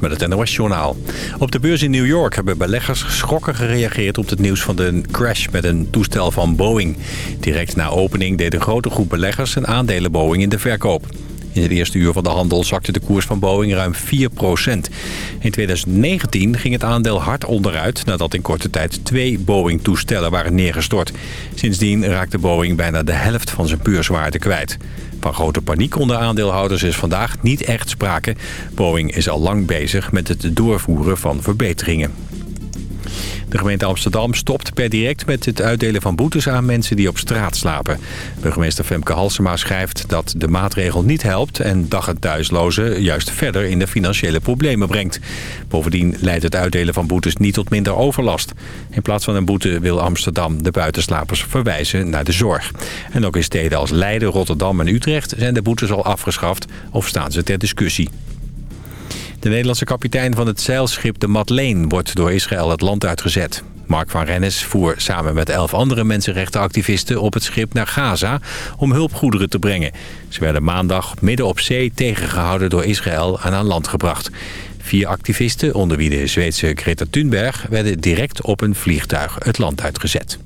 met het NOS Journaal. Op de beurs in New York hebben beleggers geschrokken gereageerd op het nieuws van de crash met een toestel van Boeing. Direct na opening deed grote groep beleggers een aandelen Boeing in de verkoop. In het eerste uur van de handel zakte de koers van Boeing ruim 4% In 2019 ging het aandeel hard onderuit nadat in korte tijd twee Boeing-toestellen waren neergestort. Sindsdien raakte Boeing bijna de helft van zijn beurswaarde kwijt. Van grote paniek onder aandeelhouders is vandaag niet echt sprake. Boeing is al lang bezig met het doorvoeren van verbeteringen. De gemeente Amsterdam stopt per direct met het uitdelen van boetes aan mensen die op straat slapen. Burgemeester Femke Halsema schrijft dat de maatregel niet helpt... en dag- en thuislozen juist verder in de financiële problemen brengt. Bovendien leidt het uitdelen van boetes niet tot minder overlast. In plaats van een boete wil Amsterdam de buitenslapers verwijzen naar de zorg. En ook in steden als Leiden, Rotterdam en Utrecht zijn de boetes al afgeschaft... of staan ze ter discussie. De Nederlandse kapitein van het zeilschip de Madeleine wordt door Israël het land uitgezet. Mark van Rennes voer samen met elf andere mensenrechtenactivisten op het schip naar Gaza om hulpgoederen te brengen. Ze werden maandag midden op zee tegengehouden door Israël en aan land gebracht. Vier activisten, onder wie de Zweedse Greta Thunberg, werden direct op een vliegtuig het land uitgezet.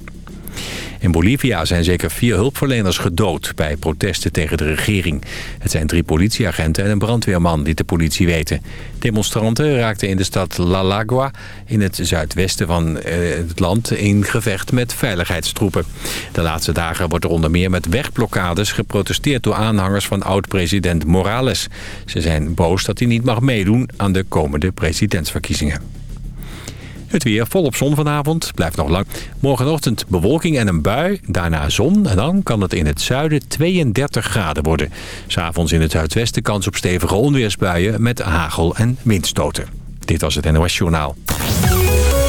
In Bolivia zijn zeker vier hulpverleners gedood bij protesten tegen de regering. Het zijn drie politieagenten en een brandweerman die de politie weten. Demonstranten raakten in de stad La Lagua in het zuidwesten van eh, het land in gevecht met veiligheidstroepen. De laatste dagen wordt er onder meer met wegblokkades geprotesteerd door aanhangers van oud-president Morales. Ze zijn boos dat hij niet mag meedoen aan de komende presidentsverkiezingen. Het weer volop zon vanavond. Blijft nog lang. Morgenochtend bewolking en een bui. Daarna zon. En dan kan het in het zuiden 32 graden worden. S'avonds in het zuidwesten kans op stevige onweersbuien met hagel en windstoten. Dit was het NOS Journaal.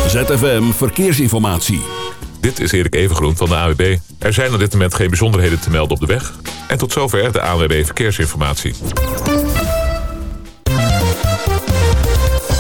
ZFM Verkeersinformatie. Dit is Erik Evengroen van de AWB. Er zijn op dit moment geen bijzonderheden te melden op de weg. En tot zover de AWB Verkeersinformatie.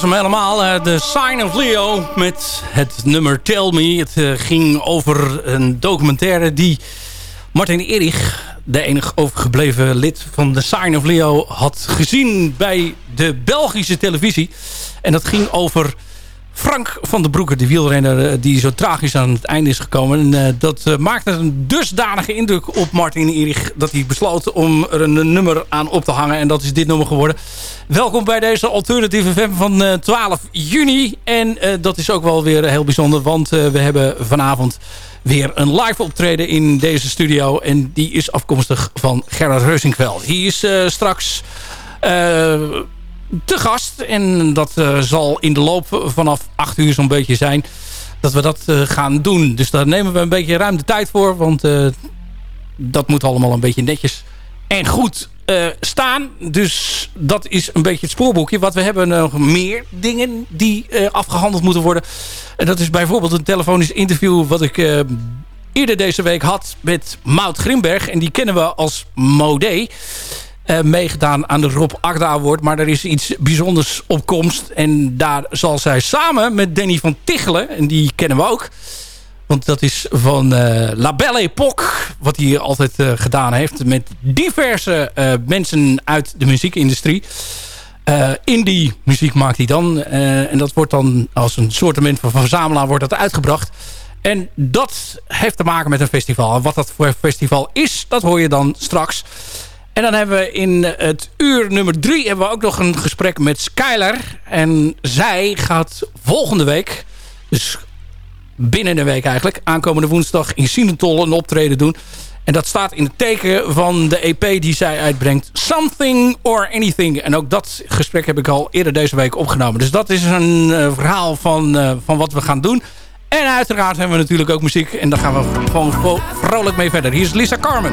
Was hem helemaal, de Sign of Leo met het nummer Tell Me. Het uh, ging over een documentaire die Martin Erich, de enig overgebleven lid van de Sign of Leo, had gezien bij de Belgische televisie. En dat ging over Frank van der Broeke, de wielrenner eh, die zo tragisch aan het einde is gekomen. En, uh, dat uh, maakte een dusdanige indruk op Martin Erich... dat hij besloot om er een nummer aan op te hangen. En dat is dit nummer geworden. Welkom bij deze alternatieve FM van uh, 12 juni. En dat is ook wel weer heel bijzonder, want we hebben vanavond weer een live optreden in deze studio. En die is afkomstig van Gerard Reusinkveld. Hij is straks te gast. En dat uh, zal in de loop vanaf 8 uur zo'n beetje zijn dat we dat uh, gaan doen. Dus daar nemen we een beetje ruim de tijd voor. Want uh, dat moet allemaal een beetje netjes en goed staan. Dus dat is een beetje het spoorboekje. Wat we hebben nog meer dingen die afgehandeld moeten worden. En dat is bijvoorbeeld een telefonisch interview... wat ik eerder deze week had met Maud Grimberg. En die kennen we als Modé. Uh, meegedaan aan de Rob Agda Award. Maar er is iets bijzonders op komst. En daar zal zij samen met Danny van Tichelen... en die kennen we ook... Want dat is van uh, La Belle Époque. Wat hij altijd uh, gedaan heeft. Met diverse mensen uit de muziekindustrie. indie muziek maakt hij dan. en dat wordt dan als een soort van verzamelaar wordt dat uitgebracht. En dat heeft te maken met een festival. En wat dat voor festival is, dat hoor je dan straks. En dan hebben we in het uur nummer drie hebben we ook nog een gesprek met Skyler. En zij gaat volgende week, dus binnen een week eigenlijk, aankomende woensdag in Sinentol een optreden doen. En dat staat in het teken van de EP die zij uitbrengt. Something or Anything. En ook dat gesprek heb ik al eerder deze week opgenomen. Dus dat is een uh, verhaal van, uh, van wat we gaan doen. En uiteraard hebben we natuurlijk ook muziek. En daar gaan we gewoon vrolijk mee verder. Hier is Lisa Carmen.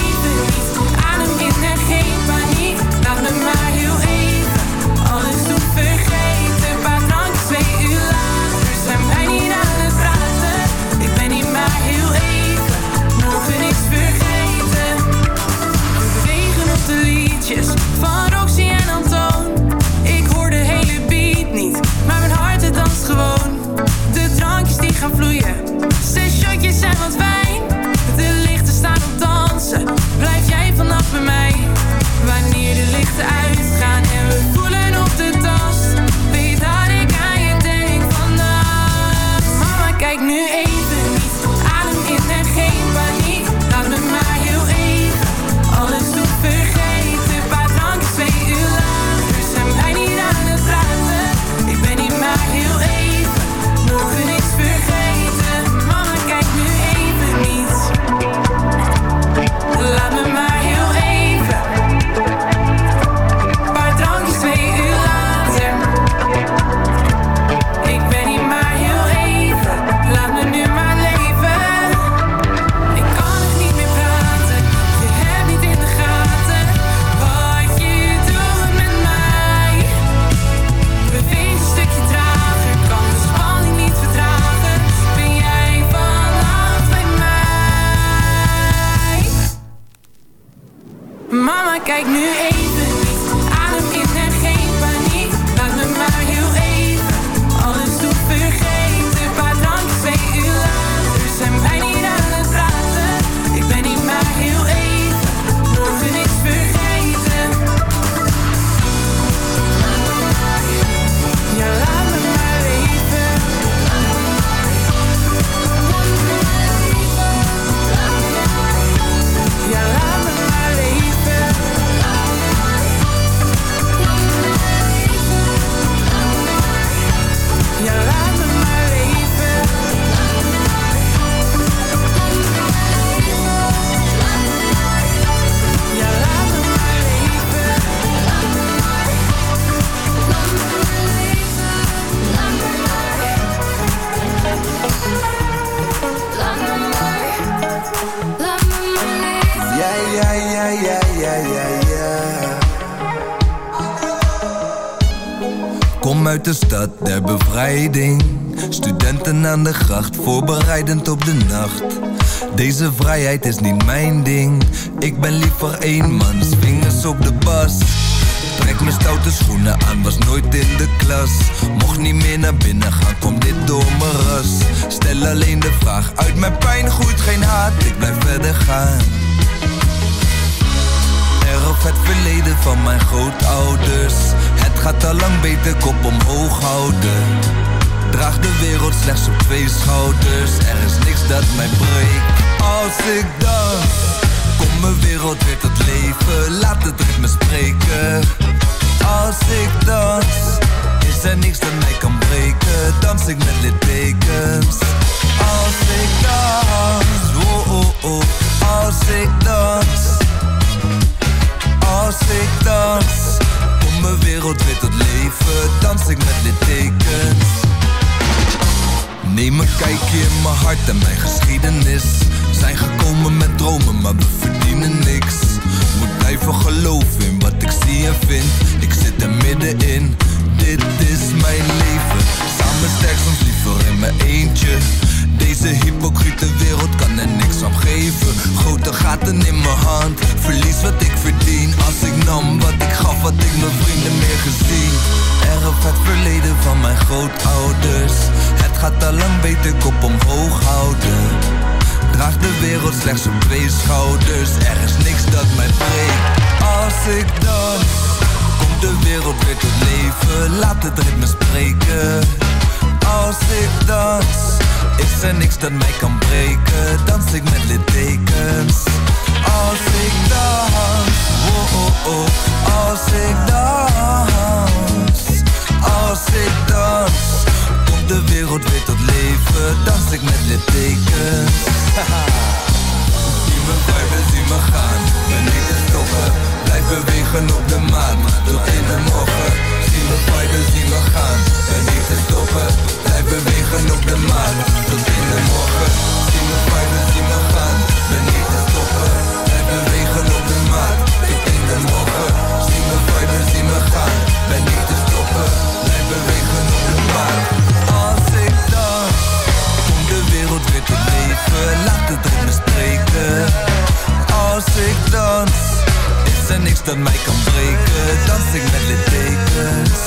Studenten aan de gracht, voorbereidend op de nacht. Deze vrijheid is niet mijn ding. Ik ben liever één man, vingers op de bas. Trek mijn stoute schoenen aan, was nooit in de klas. Mocht niet meer naar binnen gaan, kom dit door mijn ras. Stel alleen de vraag, uit mijn pijn groeit geen haat, ik blijf verder gaan. Erf het verleden van mijn grootouders. Het gaat al lang beter, kop omhoog houden. Draag de wereld slechts op twee schouders. Er is niks dat mij breekt. Als ik dans, komt mijn wereld weer tot leven. Laat het ritme spreken. Als ik dans, is er niks dat mij kan breken. Dans ik met littekens. Als ik dans, oh oh oh. Als ik dans, als ik dans, komt mijn wereld weer tot leven. Dans ik met littekens. Neem een kijkje in mijn hart en mijn geschiedenis. Zijn gekomen met dromen, maar we verdienen niks. Moet blijven geloven in wat ik zie en vind. Ik zit er middenin, dit is mijn leven. Samen sterk, soms liever in mijn eentje Deze hypocriete wereld kan er niks aan geven. Grote gaten in mijn hand, verlies wat ik verdien. Als ik nam wat ik gaf, had ik mijn vrienden meer gezien. Erf het verleden van mijn grootouders. Het gaat al lang beter kop omhoog houden. Draag de wereld slechts op twee schouders. Er is niks dat mij breekt. Als ik dans Komt de wereld weer tot leven. Laat het ritme spreken. Als ik dans Is er niks dat mij kan breken. Dans ik met littekens. Als ik dans oh, oh, oh. Als ik dans. Als ik dans. Komt de wereld weer tot leven. Dans ik met littekens. Zie me viben, zie me gaan. Ben niet te stoppen Blijf bewegen op de maan. Tot in de morgen Zie me viben, zie me gaan. Ben niet te stoppen Blijf bewegen op de maan. Tot in de morgen Zie me viben, zie me gaan. Ben niet te stoppen Blijf bewegen op de maan. Tot in de morgen Zie me viben, zie me gaan. Ben niet te stoppen Blijf bewegen op de maan. Als ik dans Komt de wereld weer tot leven. Laat het ritme spreken. Als ik dans Er niks dat mij kan breken. Dans ik met littekens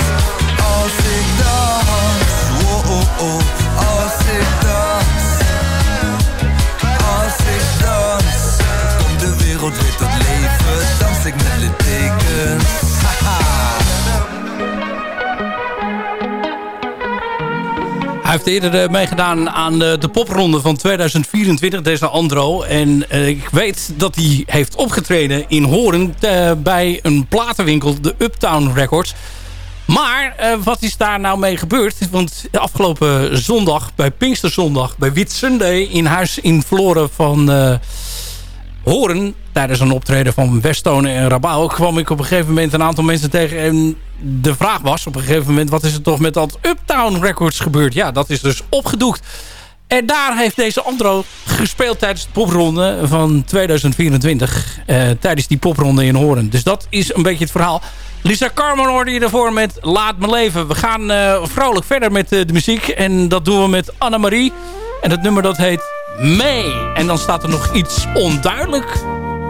Als ik dans oh, oh, oh. Als ik dans heeft eerder eh, meegedaan aan de, de popronde van 2024, deze Andro. En eh, ik weet dat hij heeft opgetreden in Horen eh, bij een platenwinkel, de Uptown Records. Maar wat is daar nou mee gebeurd? Want afgelopen zondag, bij Pinksterzondag, bij Wit Sunday... in huis in Vloren van Horen... tijdens een optreden van Westone en Rabau... kwam ik op een gegeven moment een aantal mensen tegen... en de vraag was op een gegeven moment... wat is er toch met dat Uptown Records gebeurd? Ja, dat is dus opgedoekt. En daar heeft deze Andro gespeeld tijdens de popronde van 2024. eh, tijdens die popronde in Horen. Dus dat is een beetje het verhaal. Lisa Carmen hoorde je ervoor met Laat Me Leven. We gaan eh, vrolijk verder met eh, de muziek. En dat doen we met Annemarie. En het nummer dat heet Mee. En dan staat er nog iets onduidelijk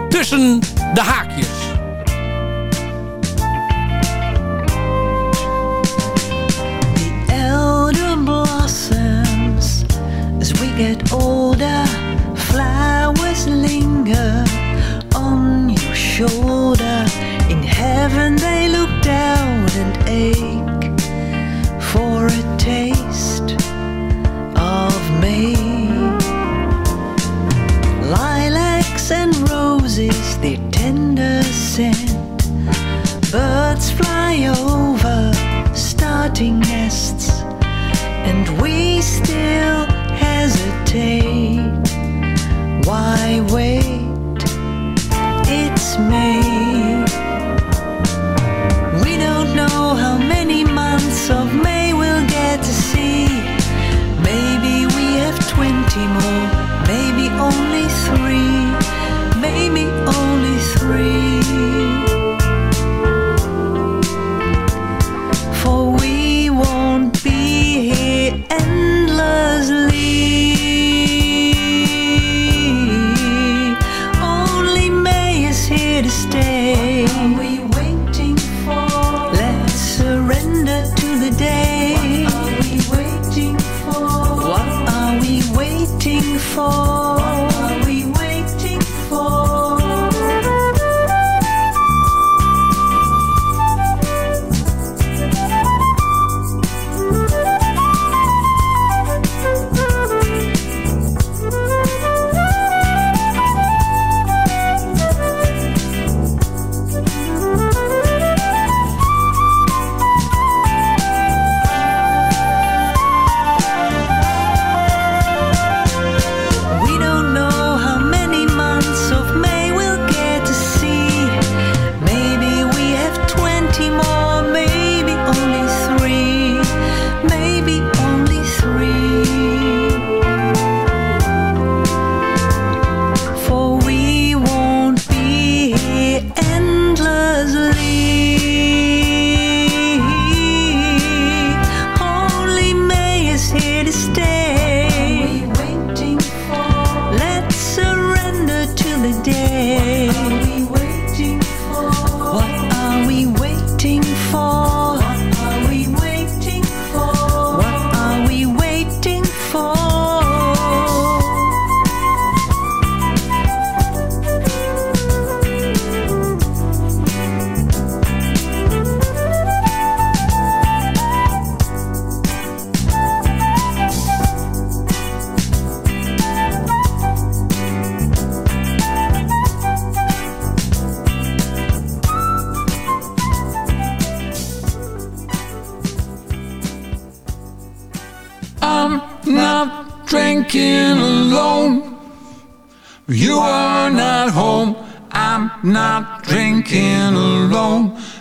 tussen de haakjes. elder blossoms as we get older flowers linger on your shoulder in heaven they look down and ache for a taste of me roses their tender scent Birds fly over starting nests, and we still hesitate. Why wait? It's May.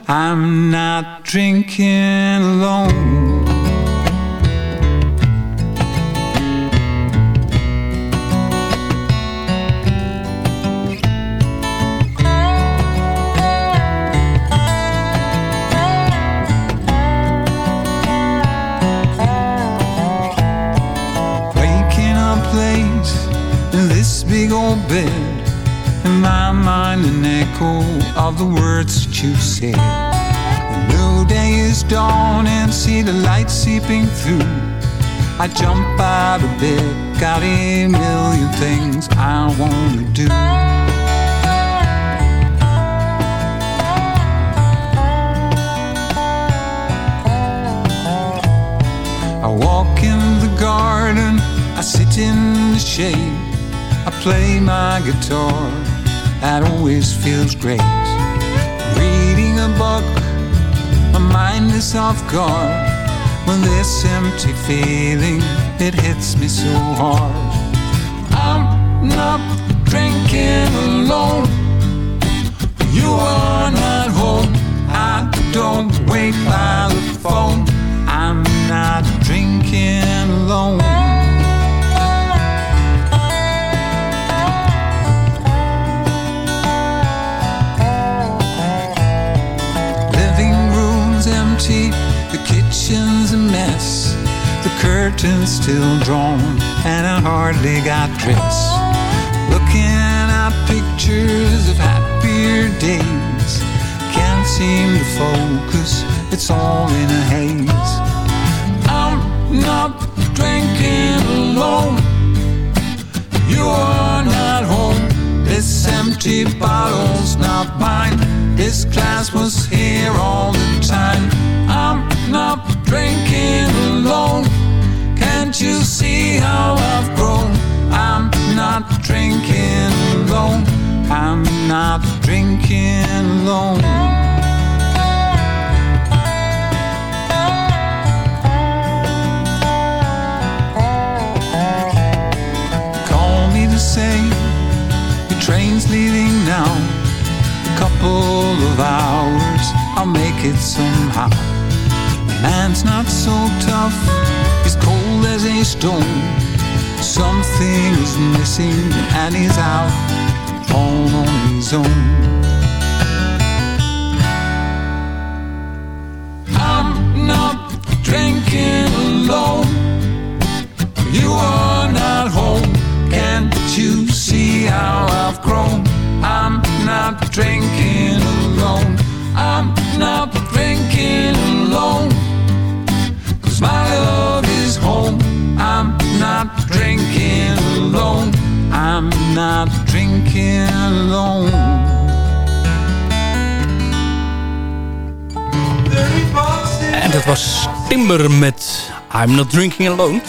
I'm not drinking alone. Through. I jump out of bed, got a million things I wanna do. I walk in the garden, I sit in the shade, I play my guitar, that always feels great. Reading a book, my mind is off guard, when this empty feeling, it hits me so hard. I'm not drinking alone, you are not home, still drawn, and I hardly got dressed. Looking at pictures of happier days, can't seem to focus, it's all in a haze. I'm not drinking alone. You are not home. This empty bottle's not mine. This glass was here all the time. I'm not drinking alone. Can't you see how I've grown? I'm not drinking alone. I'm not drinking alone. Call me to say the train's leaving now. A couple of hours, I'll make it somehow. Man's not so tough, he's cold as a stone. Something is missing, and he's out all on his own. I'm not drinking alone. You are not home. Can't you see how I've grown? I'm not drinking I'm not drinking alone. En dat was Timber met I'm Not Drinking Alone.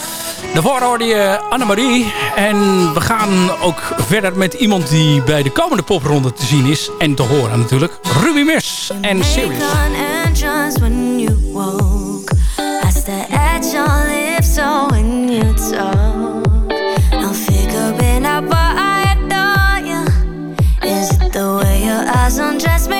Daarvoor hoorde je Annemarie. En we gaan ook verder met iemand die bij de komende popronde te zien is. En te horen natuurlijk. Ruby Mers en Sirius. So when you talk eyes undress me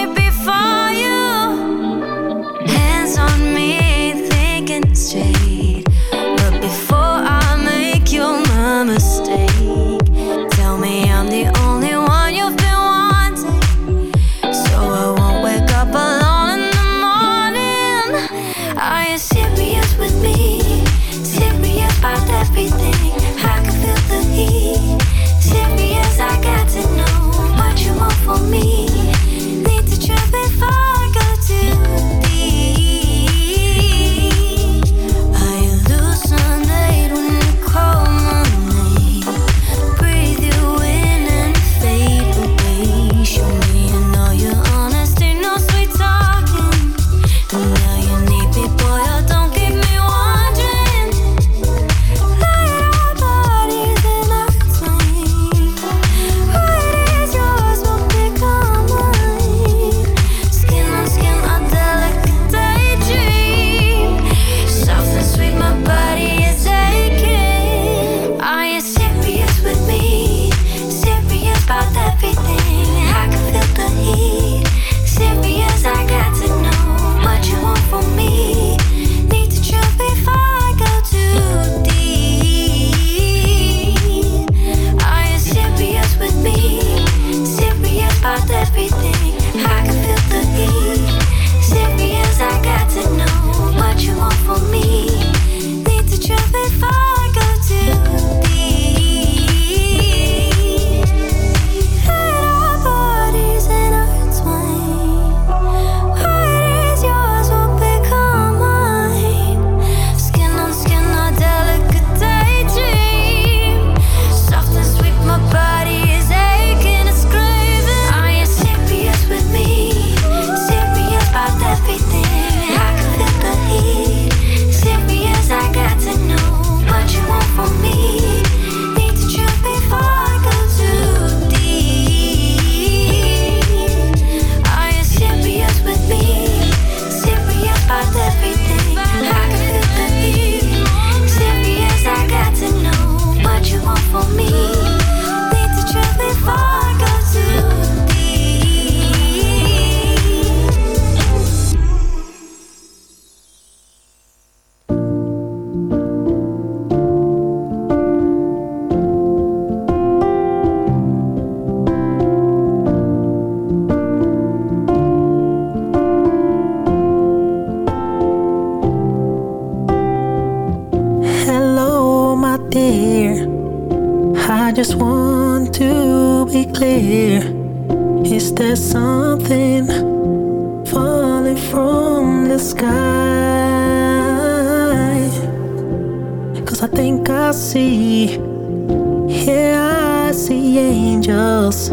Here I see angels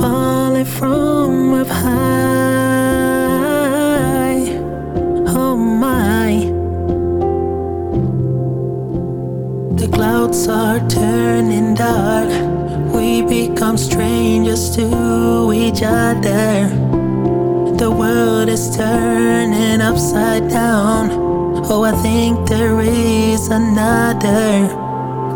falling from up high. Oh my. The clouds are turning dark. We become strangers to each other. The world is turning upside down. Oh, I think there is another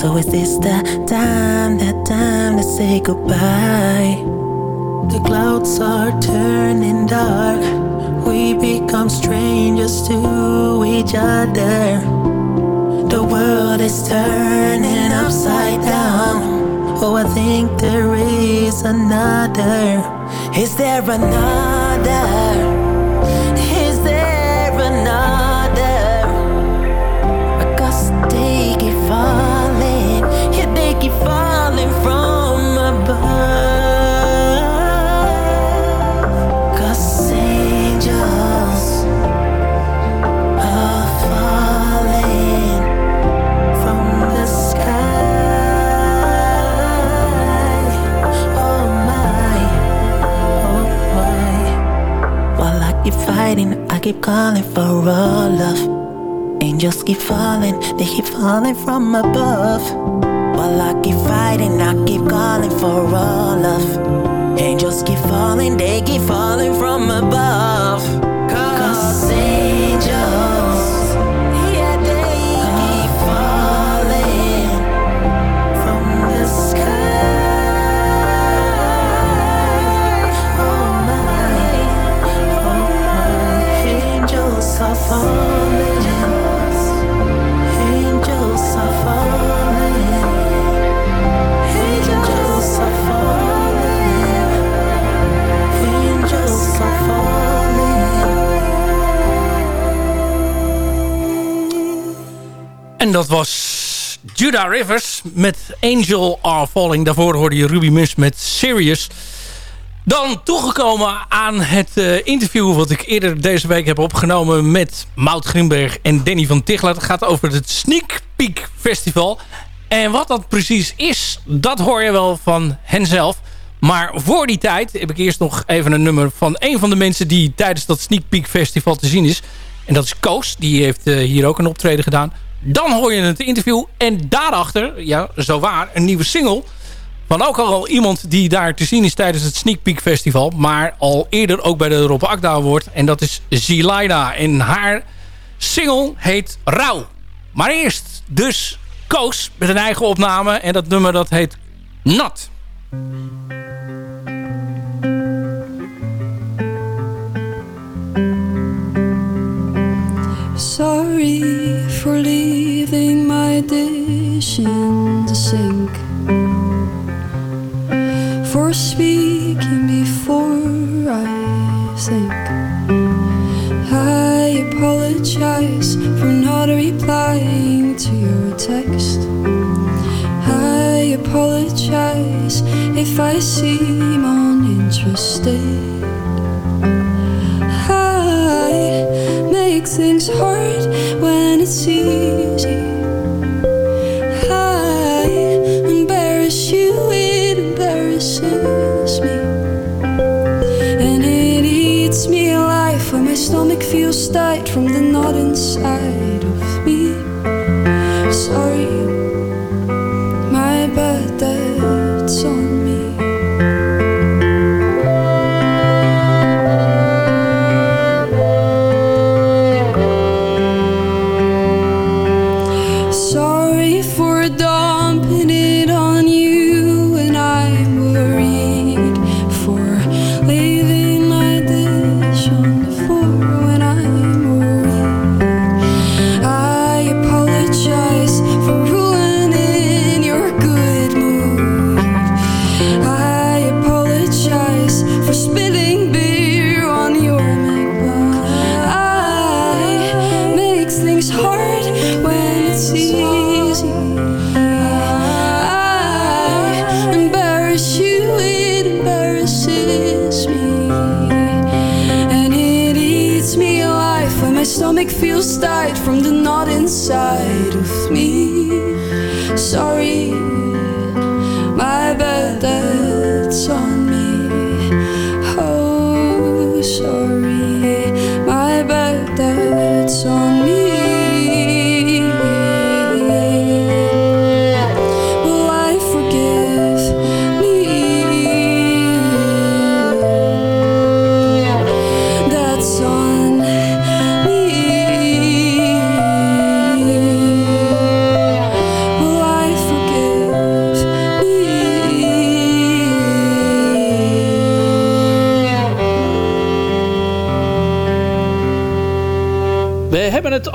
So is this the time, that time to say goodbye? The clouds are turning dark. We become strangers to each other. The world is turning upside down. Oh, I think there is another. Is there another? Keep calling for all love. Angels keep falling, they keep falling from above. While I keep fighting, I keep calling for love. Angels keep falling, they keep falling from above. Cause angels, En dat was Judah Rivers met Angel Are Falling. Daarvoor hoorde je Ruby Mus met Serious. Dan toegekomen aan het eh, interview wat ik eerder deze week heb opgenomen met Mout Grimberg en Danny van Tichler. Het gaat over het Sneak Peek Festival. En wat dat precies is, dat hoor je wel van henzelf. Maar voor die tijd heb ik eerst nog even een nummer van een van de mensen die tijdens dat Sneak Peek Festival te zien is. En dat is Koos. Die heeft eh, hier ook een optreden gedaan. Dan hoor je het interview. En daarachter, ja, zo waar, een nieuwe single. Van ook al iemand die daar te zien is tijdens het Sneak Peek Festival. Maar al eerder ook bij de Rob Akda Award. En dat is Zilaida. En haar single heet Rauw. Maar eerst dus Koos met een eigen opname. En dat nummer dat heet Nat. Sorry for leaving my dish in the sink. For speaking before I think. I apologize for not replying to your text. I apologize if I seem uninterested. I make things hard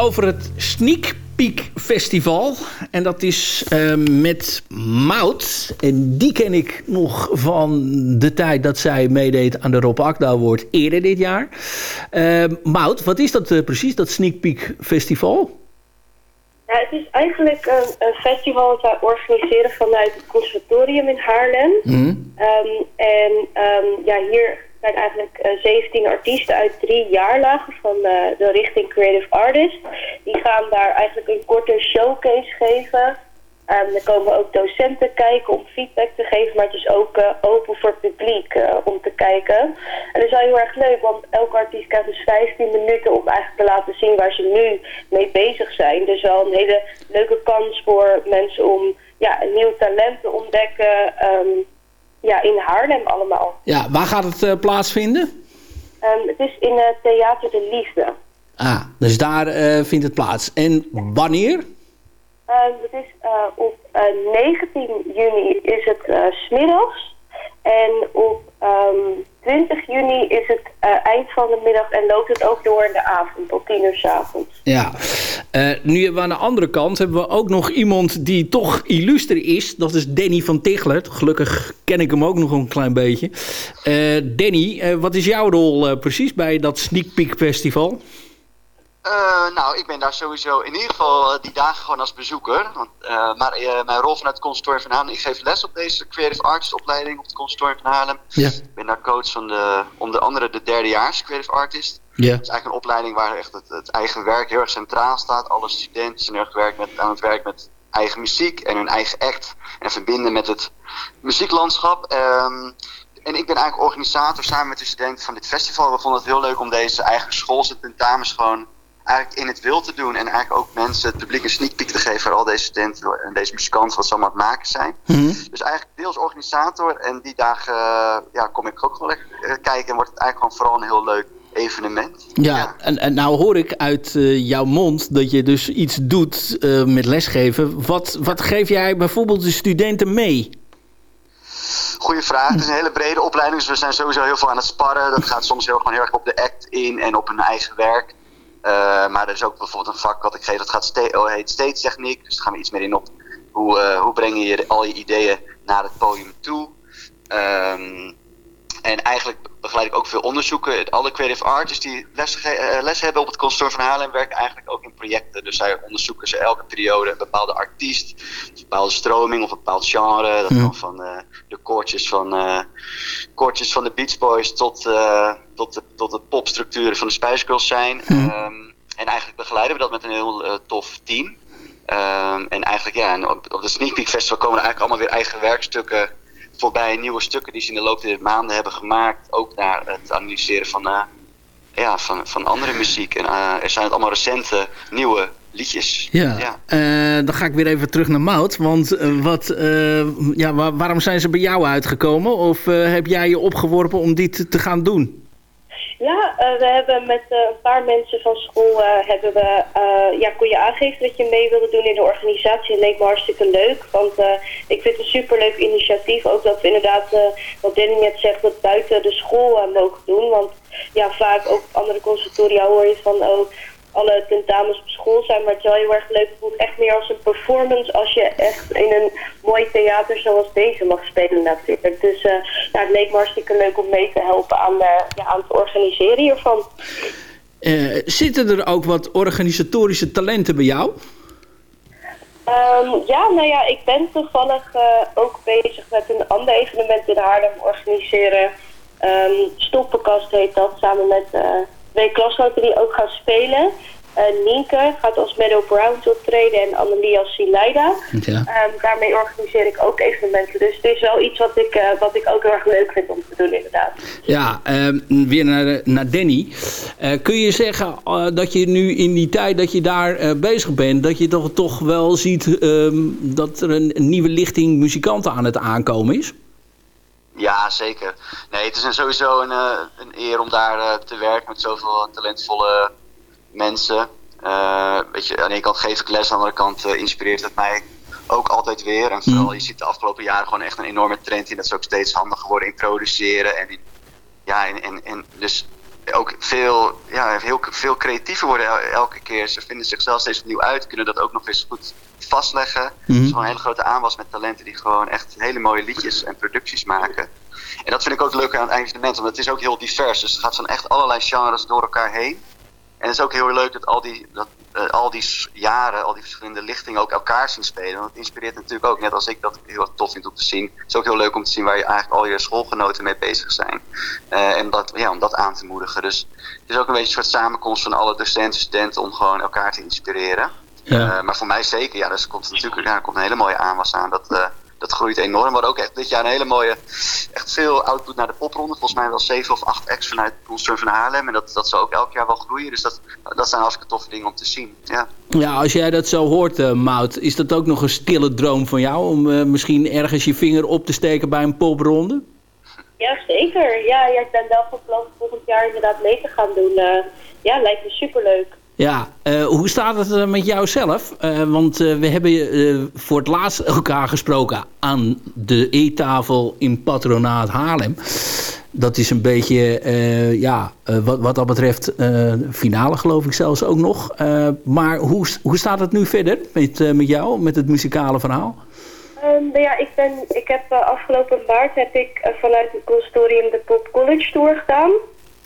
over het Sneak Peak Festival. En dat is eh, met Mout. En die ken ik nog van de tijd dat zij meedeed aan de Rob Akda Award eerder dit jaar. Eh Mout, wat is dat eh, precies, dat Sneak Peak Festival? Ja, het is eigenlijk een, een festival dat wij organiseren vanuit het conservatorium in Haarlem. Ehm, en ehm, ja, hier zijn eigenlijk eh, 17 artiesten uit drie jaarlagen van eh, de richting Creative Artist. Die gaan daar eigenlijk een korte showcase geven. Ehm, er komen ook docenten kijken om feedback te geven, maar het is ook eh, open voor het publiek eh, om te kijken. En dat is wel heel erg leuk, want elke artiest krijgt dus 15 minuten om eigenlijk te laten zien waar ze nu mee bezig zijn. Dus wel een hele leuke kans voor mensen om ja, een nieuw talent te ontdekken ehm, ja, in Haarlem allemaal. Ja, waar gaat het eh, plaatsvinden? Ehm, het is in het Theater de Liefde. Ah, dus daar eh, vindt het plaats. En wanneer? Ehm, het is eh, op eh, 19 juni is het eh, 's smiddags. En op ehm, 20 juni is het eh, eind van de middag en loopt het ook door in de avond, tot 10 uur 's avonds. Ja, Eh, nu hebben we aan de andere kant hebben we ook nog iemand die toch illuster is. Dat is Danny van Tichler. Gelukkig ken ik hem ook nog een klein beetje. Eh, Danny, wat is jouw rol precies bij dat Sneak Peek Festival? Eh, nou, ik ben daar sowieso in ieder geval eh, die dagen gewoon als bezoeker. Want, eh, maar mijn rol vanuit het conservatorium van Haarlem, ik geef les op deze Creative Artist opleiding op het conservatorium van Haarlem. Ja. Ik ben daar coach van de, onder andere de derdejaars Creative Artist. Ja. Het is eigenlijk een opleiding waar echt het, het eigen werk heel erg centraal staat. Alle studenten zijn erg werk met, aan het werk met eigen muziek en hun eigen act. En verbinden met het muzieklandschap. Ehm, en ik ben eigenlijk organisator samen met de studenten van dit festival. We vonden het heel leuk om deze eigen schoolse tentamens gewoon eigenlijk in het wild te doen. En eigenlijk ook mensen, het publiek een sneak peek te geven voor al deze studenten en deze muzikanten wat ze allemaal aan het maken zijn. Dus eigenlijk deels organisator en die dagen eh, ja, kom ik ook gewoon lekker eh, kijken en wordt het eigenlijk gewoon vooral een heel leuk evenement. Ja, En, en nou hoor ik uit eh, jouw mond dat je dus iets doet met lesgeven. Wat, wat geef jij bijvoorbeeld de studenten mee? Goeie vraag. Het is een hele brede opleiding, dus we zijn sowieso heel veel aan het sparren. Dat gaat soms heel, gewoon heel erg op de act in en op hun eigen werk. Eh, maar er is ook bijvoorbeeld een vak wat ik geef, dat gaat ste oh, heet stage techniek. Dus daar gaan we iets meer in op hoe, eh, hoe breng je je- al je ideeën naar het podium toe. Ehm, en eigenlijk begeleid ik ook veel onderzoeken. Alle creative artists die les, eh, les hebben op het conservatorium van Haarlem werken eigenlijk ook in projecten. Dus zij onderzoeken ze elke periode een bepaalde artiest, een bepaalde stroming of een bepaald genre. Dat Ja. kan van eh, de koortjes van, eh, koortjes van de Beach Boys tot, eh, tot, de, tot de popstructuren van de Spice Girls zijn. Ehm, en eigenlijk begeleiden we dat met een heel eh, tof team. Ehm, en eigenlijk ja, en op, op de Sneak Peek Festival komen er eigenlijk allemaal weer eigen werkstukken voorbij. Nieuwe stukken die ze in de loop der maanden hebben gemaakt. Ook naar het analyseren van, eh, ja, van, van andere muziek. En eh, er zijn het allemaal recente nieuwe liedjes. Ja, eh, dan ga ik weer even terug naar Mout. Want wat, ja, wa- waarom zijn ze bij jou uitgekomen? Of heb jij je opgeworpen om dit te gaan doen? Ja, eh, we hebben met eh, een paar mensen van school eh, hebben we, ja, kon je aangeven dat je mee wilde doen in de organisatie. Het leek me hartstikke leuk, want ik vind het een superleuk initiatief. Ook dat we inderdaad, wat Danny net zegt, dat buiten de school mogen doen. Want ja, vaak ook op andere conservatoria hoor je van, oh, alle tentamens op school zijn. Maar het is wel heel erg leuk. Het voelt echt meer als een performance als je echt in een mooi theater zoals deze mag spelen natuurlijk. Dus ja, het leek me hartstikke leuk om mee te helpen aan, eh, ja, aan het organiseren hiervan. Eh, zitten er ook wat organisatorische talenten bij jou? Ehm, ja, nou ja, ik ben toevallig ook bezig met een ander evenement in Haarlem organiseren. Ehm Stoppenkast heet dat, samen met twee klasgenoten die ook gaan spelen. Eh Nienke gaat als Meadow Brown optreden en Annelie als Sileida. Ja. Ehm, daarmee organiseer ik ook evenementen. Dus het is wel iets wat ik, eh, wat ik ook heel erg leuk vind om te doen inderdaad. Ja, ehm, weer naar, naar Danny. Eh, kun je zeggen eh, dat je nu in die tijd dat je daar eh, bezig bent... dat je toch, toch wel ziet ehm, dat er een, een nieuwe lichting muzikanten aan het aankomen is? Ja, zeker. Nee, het is een, sowieso een, eh, een eer om daar eh, te werken met zoveel talentvolle mensen. Eh, weet je, aan de ene kant geef ik les, aan de andere kant inspireert het mij ook altijd weer. En vooral, je ziet de afgelopen jaren gewoon echt een enorme trend in dat ze ook steeds handiger worden in produceren. En in, ja, en, en, en dus ook veel, ja, heel, veel creatiever worden el- elke keer. Ze vinden zichzelf steeds opnieuw uit, kunnen dat ook nog eens goed vastleggen. Mhm. Het is gewoon een hele grote aanwas met talenten die gewoon echt hele mooie liedjes en producties maken. En dat vind ik ook leuk aan het evenement, want het is ook heel divers. Dus het gaat van echt allerlei genres door elkaar heen. En het is ook heel leuk dat al die, dat, eh, al die jaren, al die verschillende lichtingen ook elkaar zien spelen. Want het inspireert natuurlijk ook, net als ik dat heel tof vind om te zien. Het is ook heel leuk om te zien waar je eigenlijk al je schoolgenoten mee bezig zijn. Eh, en dat, ja, om dat aan te moedigen. Dus het is ook een beetje een soort samenkomst van alle docenten, studenten om gewoon elkaar te inspireren. Ja. Eh, maar voor mij zeker, ja, dus komt natuurlijk ja, er komt een hele mooie aanwas aan. Dat, eh, dat groeit enorm. Maar ook echt dit jaar een hele mooie, echt veel output naar de popronde. Volgens mij wel zeven of acht acts vanuit Coolsturm van Haarlem. En dat, dat zal ook elk jaar wel groeien. Dus dat, dat zijn hartstikke toffe dingen om te zien. Ja. Ja, als jij dat zo hoort, eh Mout, is dat ook nog een stille droom van jou om eh, misschien ergens je vinger op te steken bij een popronde? Ja, zeker. Ja, ja, ik ben wel van plan volgend jaar inderdaad mee te gaan doen. Ja, lijkt me superleuk. Ja, eh, hoe staat het eh, met jou zelf? Eh, want we hebben voor het laatst elkaar gesproken aan de eettafel in Patronaat Haarlem. Dat is een beetje, ja, wat, wat dat betreft, finale geloof ik zelfs ook nog. Maar hoe, hoe staat het nu verder met, met jou, met het muzikale verhaal? Ehm, nou ja, ik, ben, ik heb afgelopen maart heb ik vanuit het consortium de Pop College Tour gedaan.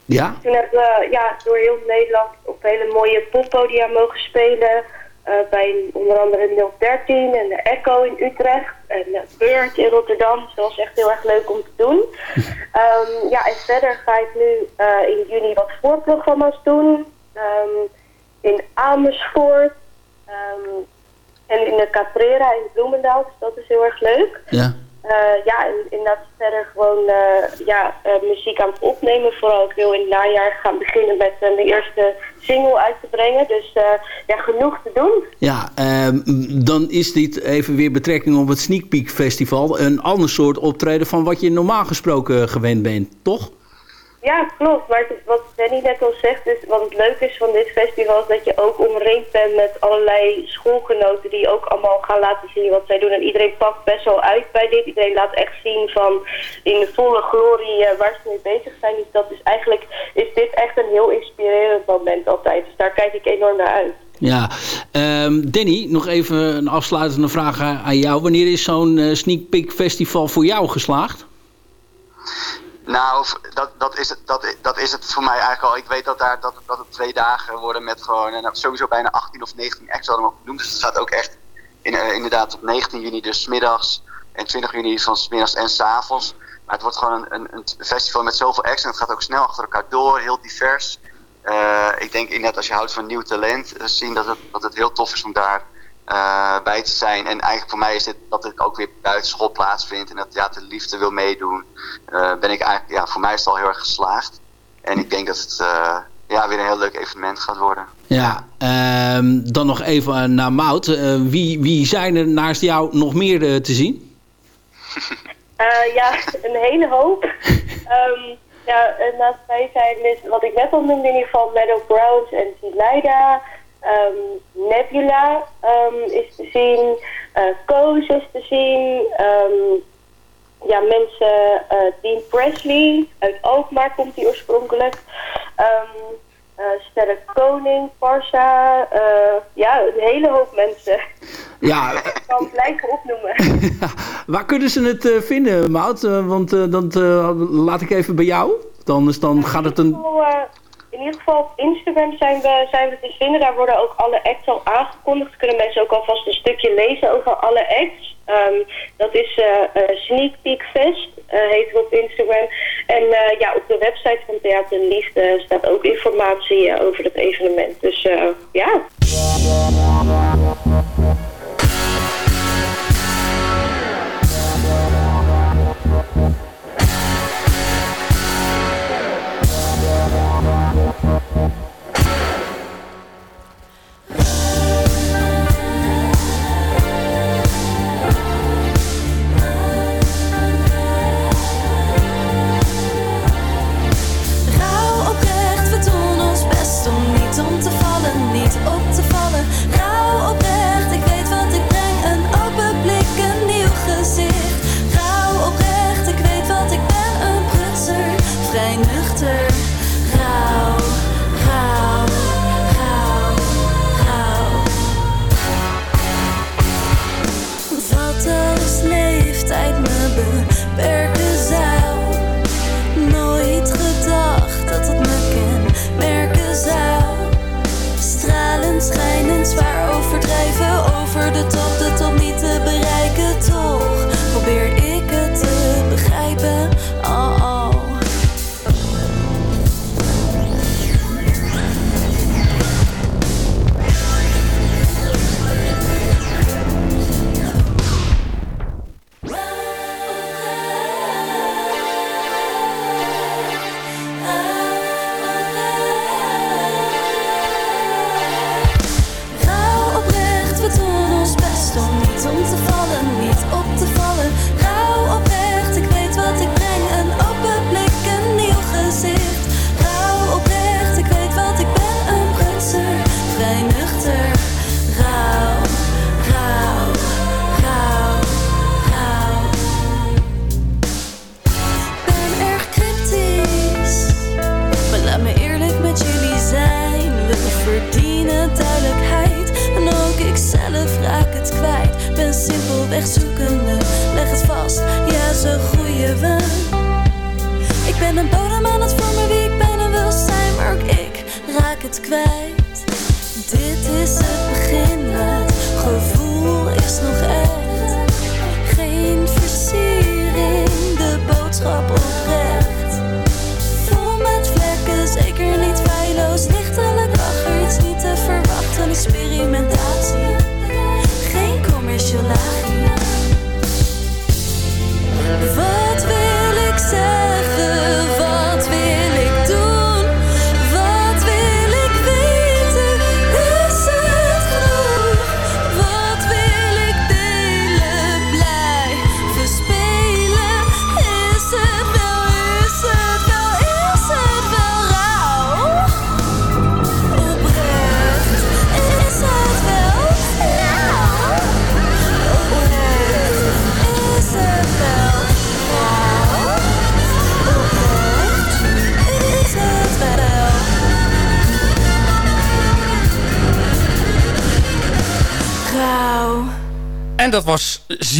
Ja? Toen hebben we ja, door heel Nederland op hele mooie poppodia mogen spelen. Eh, bij onder andere 013 en de Echo in Utrecht. En uh, Beurt in Rotterdam. Dus dat was echt heel erg leuk om te doen. Ehm, ja, en verder ga ik nu eh, in juni wat voorprogramma's doen. Ehm, in Amersfoort. ehm, en in de Caprera in Bloemendaal. Dus dat is heel erg leuk. Ja. Eh, ja, en inderdaad verder gewoon eh, ja, eh, muziek aan het opnemen. Vooral ik wil in het najaar gaan beginnen met mijn eerste single uit te brengen. Dus ja, genoeg te doen. Ja, ehm, dan is dit even weer betrekking op het Sneak Peek Festival. Een ander soort optreden van wat je normaal gesproken gewend bent, toch? Ja, klopt. Maar wat Danny net al zegt, is, wat het leuke is van dit festival... is dat je ook omringd bent met allerlei schoolgenoten... die ook allemaal gaan laten zien wat zij doen. En iedereen pakt best wel uit bij dit. Iedereen laat echt zien van in de volle glorie eh, waar ze mee bezig zijn. Dus dat is eigenlijk is dit echt een heel inspirerend moment altijd. Dus daar kijk ik enorm naar uit. Ja, Ehm, Danny, nog even een afsluitende vraag aan aan jou. Wanneer is zo'n eh, Sneak Peek Festival voor jou geslaagd? Nou, dat, dat, is het, dat, dat is het voor mij eigenlijk al. Ik weet dat, daar, dat, dat het twee dagen worden met gewoon en sowieso bijna 18 of 19 acts hadden we. Dus het gaat ook echt in, eh, inderdaad op 19 juni dus middags en 20 juni van middags en 's avonds. Maar het wordt gewoon een, een, een festival met zoveel acts en het gaat ook snel achter elkaar door, heel divers. Eh, ik denk inderdaad als je houdt van nieuw talent, eh, zien dat het, dat het heel tof is om daar eh, bij te zijn. En eigenlijk voor mij is dit dat het ook weer buitenschool plaatsvindt en dat ja, de liefde wil meedoen. eh, ben ik eigenlijk, ja, voor mij is het al heel erg geslaagd. En ik denk dat het eh, ja, weer een heel leuk evenement gaat worden. Ja, ehm, dan nog even naar Mout. Eh, wie, wie zijn er naast jou nog meer te zien? Eh, ja, een hele hoop. Ehm, ja, naast mij zijn dus, wat ik net al noemde in ieder geval, Meadow Browns en Zilaida. Ehm, Nebula ehm, is te zien. Koos is te zien. Ehm, ja, mensen, eh, Dean Presley, uit Alkmaar komt hij oorspronkelijk. Ehm eh Sterre Koning, Parsa, ja, een hele hoop mensen. Ja, Ik kan blijven opnoemen. waar kunnen ze het vinden, Mout? Eh, want dat laat ik even bij jou. Dan, is, dan gaat het een... In ieder geval, op Instagram zijn we, zijn we te vinden. Daar worden ook alle acts al aangekondigd. Kunnen mensen ook alvast een stukje lezen over alle acts. Ehm, dat is eh, eh, Sneak Peek Fest, eh, heet het op Instagram. En ja, op de website van Theater Liefde staat ook informatie over het evenement. Dus ja. Rauw oprecht,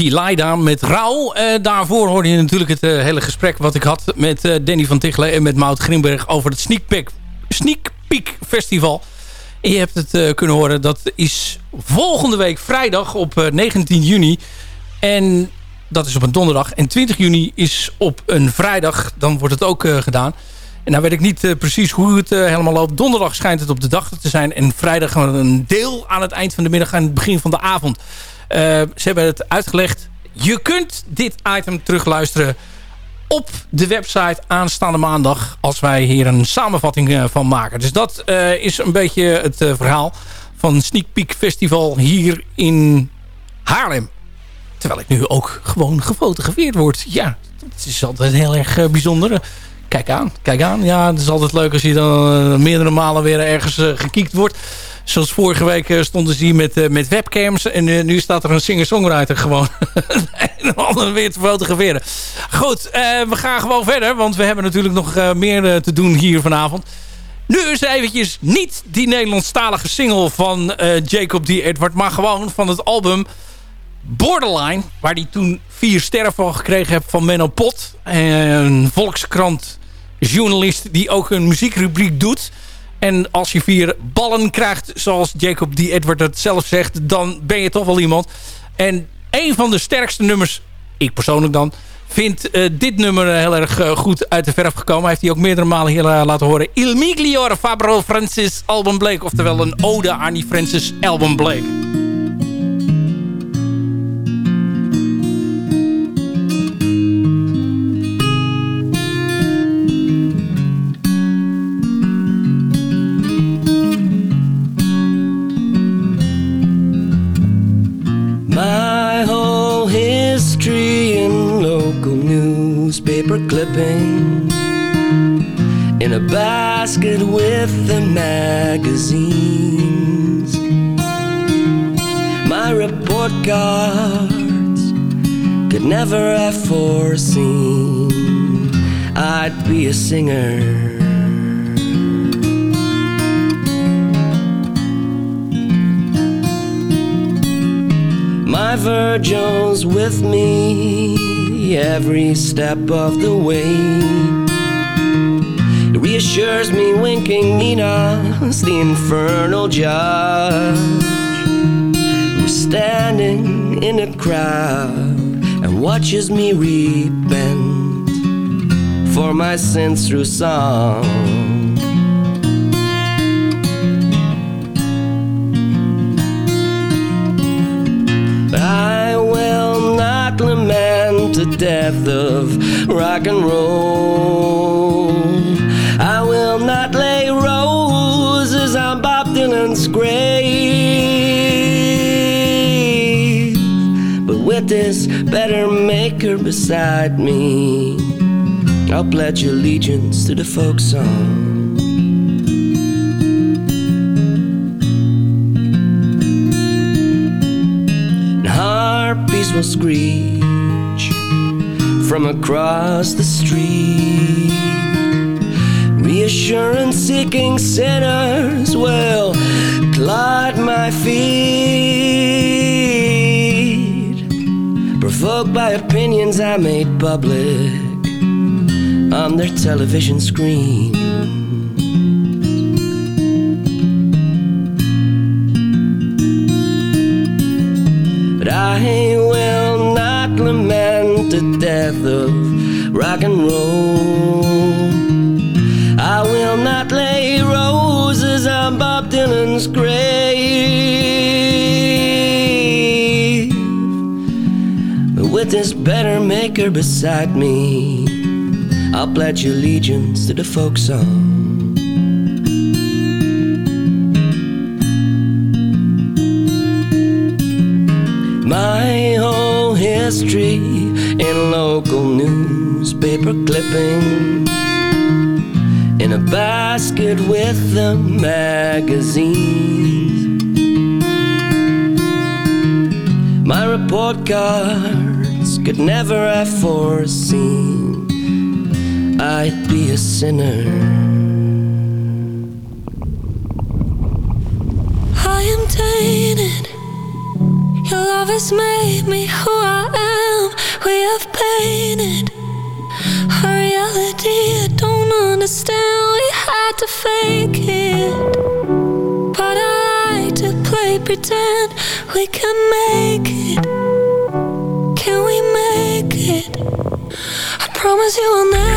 was Zilaida met Rauw. Eh, daarvoor hoorde je natuurlijk het eh, hele gesprek wat ik had met eh, Danny van Tichelen en met Maud Grimberg over het Sneak Peek, Sneak Peek Festival. En je hebt het kunnen horen, dat is volgende week vrijdag op eh, 19 juni. En dat is op een donderdag. En 20 juni is op een vrijdag, dan wordt het ook gedaan. En nou weet ik niet precies hoe het helemaal loopt. Donderdag schijnt het op de dag te zijn. En vrijdag een deel aan het eind van de middag en het begin van de avond. Eh, ze hebben het uitgelegd. Je kunt dit item terugluisteren op de website aanstaande maandag. Als wij hier een samenvatting eh, van maken. Dus dat eh, is een beetje het verhaal van Sneak Peek Festival hier in Haarlem. Terwijl ik nu ook gewoon gefotografeerd word. Ja, het is altijd heel erg bijzonder. Kijk aan, kijk aan. Ja, het is altijd leuk als je dan meerdere malen weer ergens gekiekt wordt. Zoals vorige week eh, stonden ze hier met, eh, met webcams. En eh, nu staat er een singer-songwriter gewoon een ander weer te fotograferen. Goed, we gaan gewoon verder. Want we hebben natuurlijk nog meer te doen hier vanavond. Nu is eventjes niet die Nederlandstalige single van Jacob D. Edward. Maar gewoon van het album Borderline. Waar hij toen vier sterren van gekregen heeft van Menno Pot. Een Volkskrant journalist die ook een muziekrubriek doet. En als je vier ballen krijgt, zoals Jacob D. Edward het zelf zegt... dan ben je toch wel iemand. En een van de sterkste nummers, ik persoonlijk dan... vind eh, dit nummer heel erg eh, goed uit de verf gekomen. Hij heeft hij ook meerdere malen hier eh, laten horen. Il Migliore Fabro Francis Album Blake. Oftewel een ode aan die Francis Album Blake. Newspaper clipping in a basket with the magazines. My report cards could never have foreseen I'd be a singer. My Virgil's with me every step of the way. It reassures me winking Nina's the infernal judge who's standing in a crowd and watches me repent for my sins through song. Death of rock and roll. I will not lay roses on Bob Dylan's grave. But with this better maker beside me, I'll pledge allegiance to the folk song. will screech from across the street. Reassurance seeking sinners will clod my feet. provoked by opinions I made public on their television screen. But I of rock and roll. I will not lay roses on Bob Dylan's grave. But with this better maker beside me, I'll pledge allegiance to the folk song. My whole history in local newspaper clippings in a basket with the magazines. My report cards could never have foreseen I'd be a sinner. I am tainted. Your love has made me who I We can make it. Can we make it? I promise you I'll never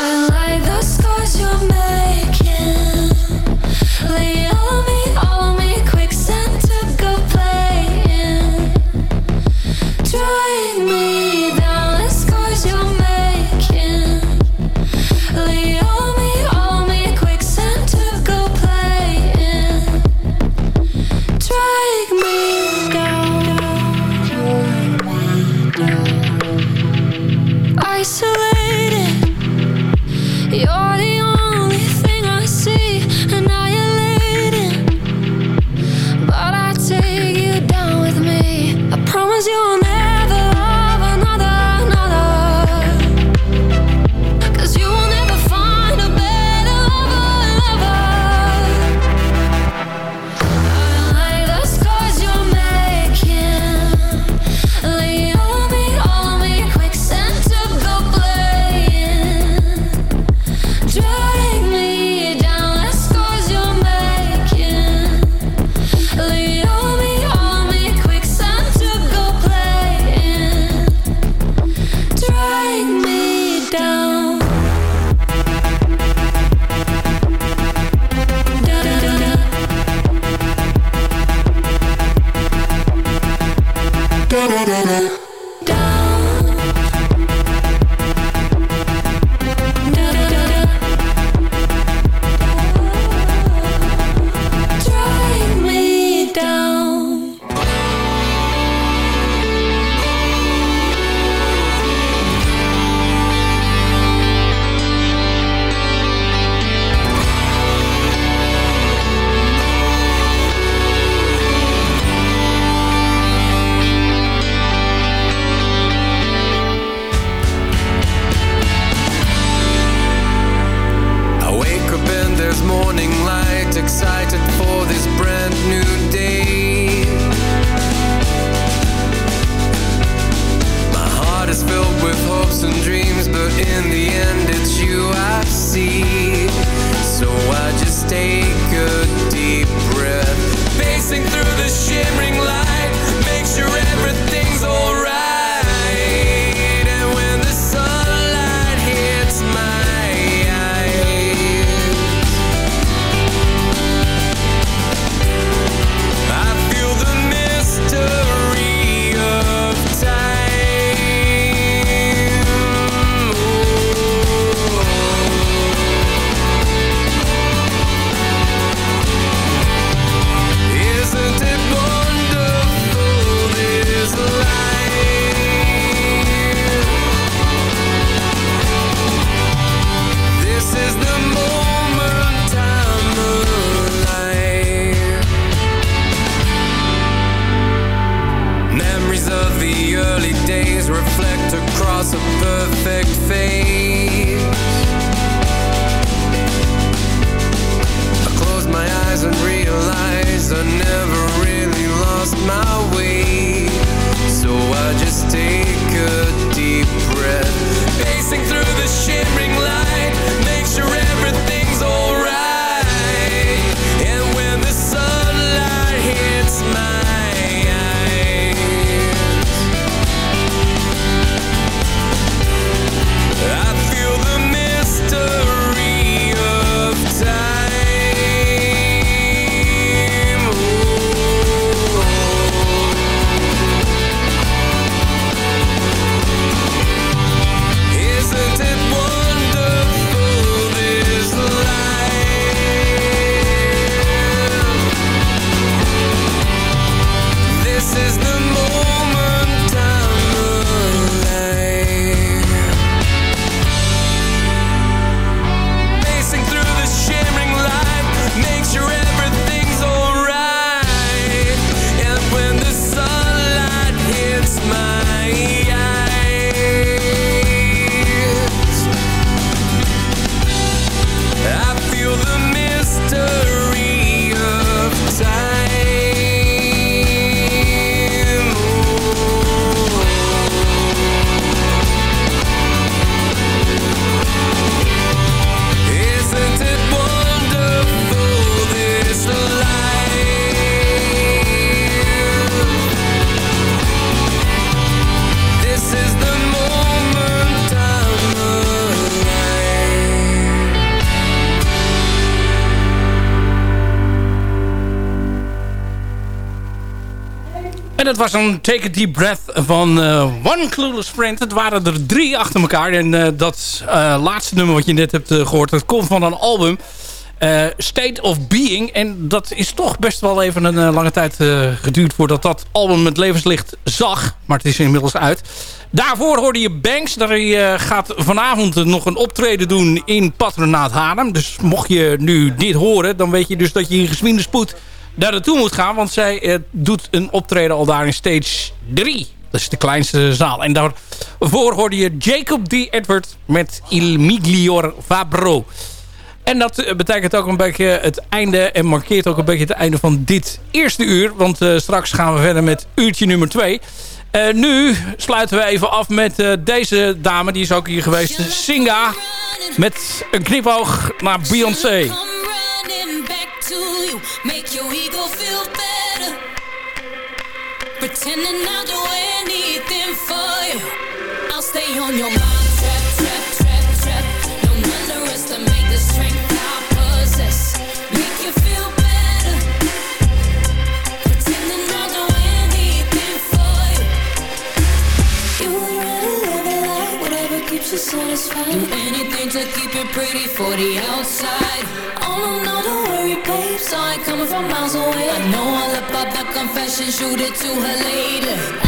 I like the scars you're making. Een Take a Deep Breath van eh, One Clueless Friend. Het waren er drie achter elkaar. En eh, dat eh, laatste nummer wat je net hebt eh, gehoord... dat komt van een album... State of Being. En dat is toch best wel even een lange tijd geduurd... voordat dat album het levenslicht zag. Maar het is inmiddels uit. Daarvoor hoorde je Banks. Daar gaat vanavond nog een optreden doen in Patronaat Haarlem. Dus mocht je nu dit horen... dan weet je dus dat je in gesmiende spoed daar naartoe moet gaan. Want zij eh, doet een optreden al daar in stage 3. Dat is de kleinste zaal. En daarvoor hoorde je Jacob D. Edward met Il Miglior Fabro. En dat eh, betekent ook een beetje het einde en markeert ook een beetje het einde van dit eerste uur. Want eh, straks gaan we verder met uurtje nummer 2. Eh, nu sluiten we even af met deze dame. Die is ook hier geweest. Singa. Met een knipoog naar Beyoncé. To you, make your ego feel better. Pretending I'll do anything for you. I'll stay on your mind, satisfied. Do anything to keep it pretty for the outside. Oh no, no, don't worry, babe. Saw coming from miles away. I know I'll let pop confession, shoot it to her later.